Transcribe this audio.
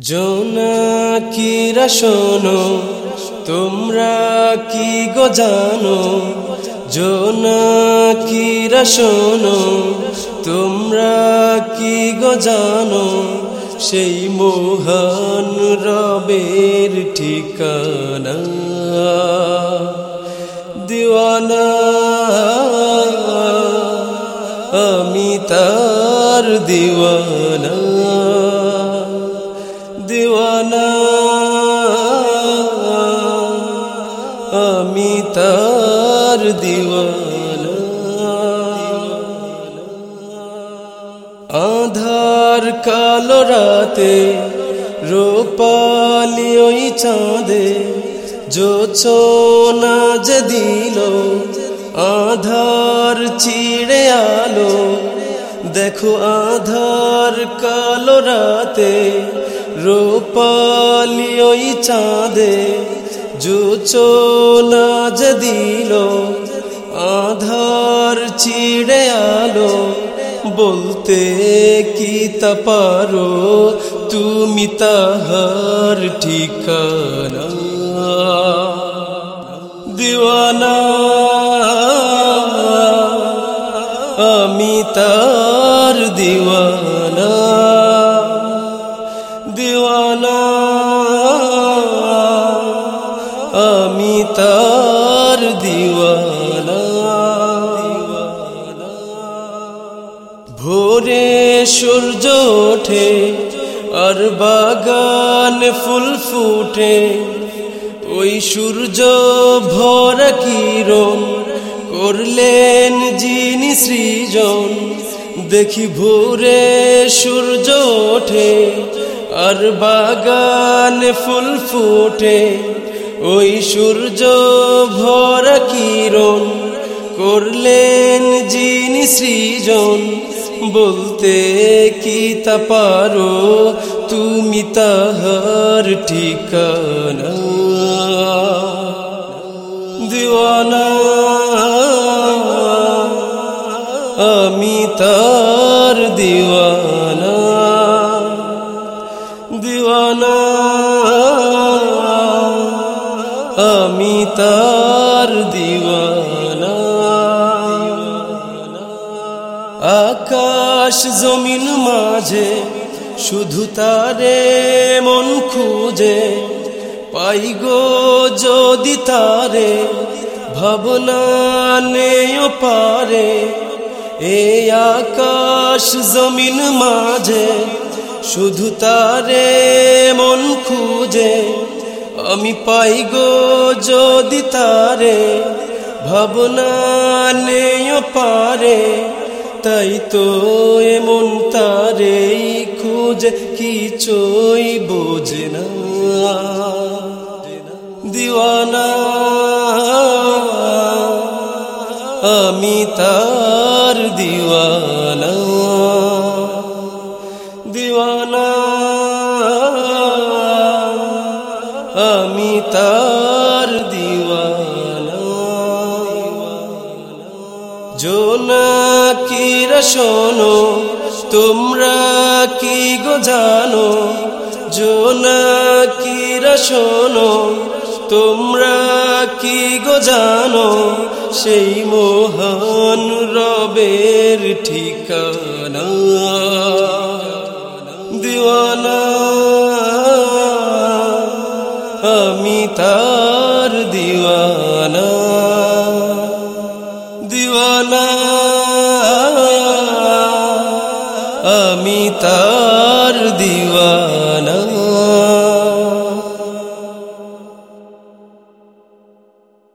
জোনাকিরা শোনো, তোমরা কি গো জানো? জোনাকিরা শোনো, তোমরা কি গো জানো? সেই মোহন রবের ঠিকানা। দিওয়ানা, আমি তার দিওয়ানা। দিওয়ানা। আধার কালো রাতে রোপালি ওই চাঁদে জোছনা যে দিল। আধার চিড়ে আলো, দেখো আধার কালো রাতে রোপালি ওই চাঁদে জোছনা যে দিল, আধার চিড়ে আলো, বলতে কি তা পারো? তুমি তাহার ঠিকানা। দিওয়ানা, আমি তার দিওয়ানা। দিওয়ানা ভোরে সূর্য ওঠে আর বাগান ফুল ফুটে। ওই সূর্য ভর কিরণ করলেন যিনি সৃজন। দেখি ভোরে সূর্য ওঠে আর বাগান ফুল ফুটে। ওই সূর্য ভর কিরণ করলেন যিনি সৃজন। বলতে কি তা পারো? তুমি তাহার ঠিকানা। দিওয়ানা। আমি তার দিওয়ানা। দিওয়ানা। আমি তার দিওয়ানা। আকাশ জমিন মাঝে শুধু তারে মন খুঁজে। পাই গো যদি তারে, ভাবনা নেও পারে। এ আকাশ জমিন মাঝে শুধু তারে মন খুঁজে। আমি পাই গো যদি তারে, ভাবনা নেও পারে। তাই তো এমন তারে খুঁজে কিছুই বোঝে না। দিওয়ানা, আমি তার দিওয়ানা। দিওয়ানা, আমি তার দিওয়ানা। জোনাকিরা শোনো, তোমরা কি গো জানো? জোনাকিরা শোনো, তোমরা কি গো জানো? সেই মোহন রবের ঠিকানা। দিওয়ানা, আমি তার দিওয়ানা। میتار دیوانہ